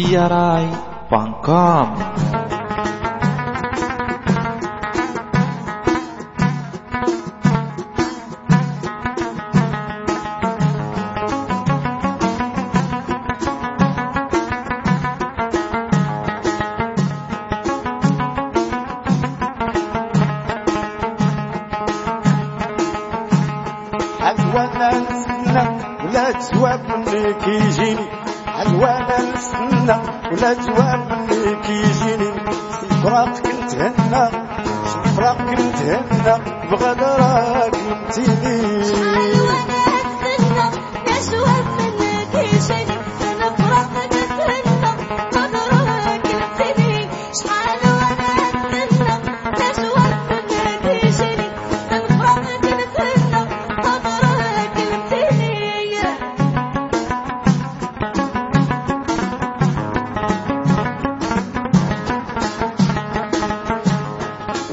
BRI.com عدوانا نستنى ولا تواب مني كيجيني عدوانا نستنى ولا تواب مني كيجيني. فراق كنت هنا فراق كنت هنا بغدراك نمتيني واش هذا انت واش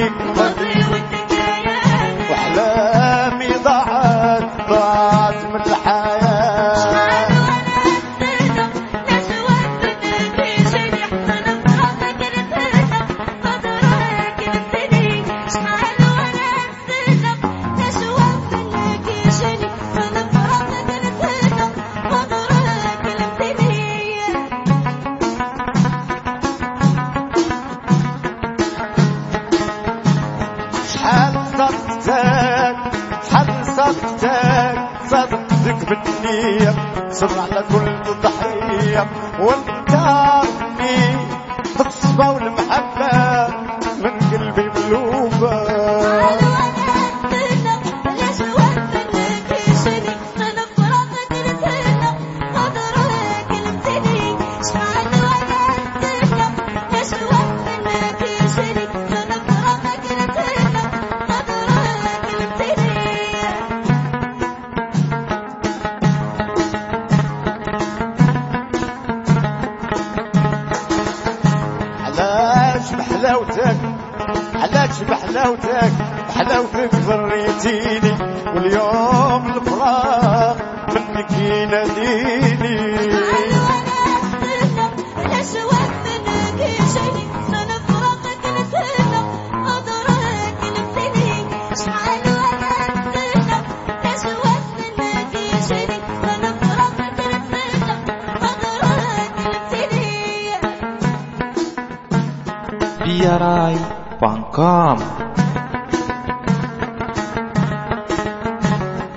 What صدقتك بالنية صبر على كل ضحية وانت عرفني بالصبا والمحبة. علاش بحلاوتك علاش بحلاوتك بحلاوتك ضريتيني واليوم الفراق منك يناديني. BRI.com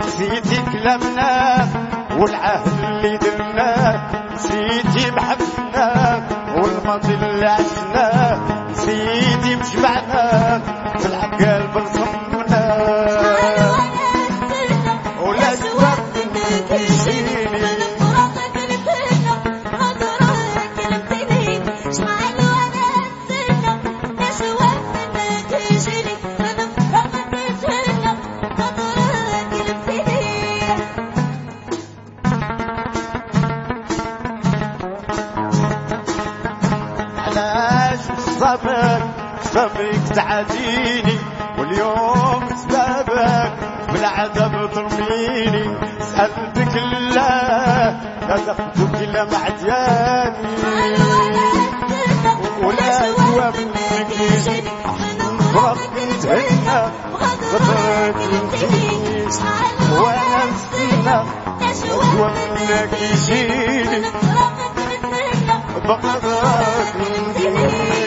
نسيتي كلامنا والعهد اللي درناه نسيتي محبتنا والماضي اللي عشناه نسيتي مجمعنا في العقال بنصمنا علاش صبرك صبرك تعاديني واليوم سبابك بالعذاب ترميني. سألتك الله لا تاخدك إلا معدياني ولا هو منك. يجي فرق تهنى غدرك يمشي وأنا نستنى هو منك يجيني. Bakla da.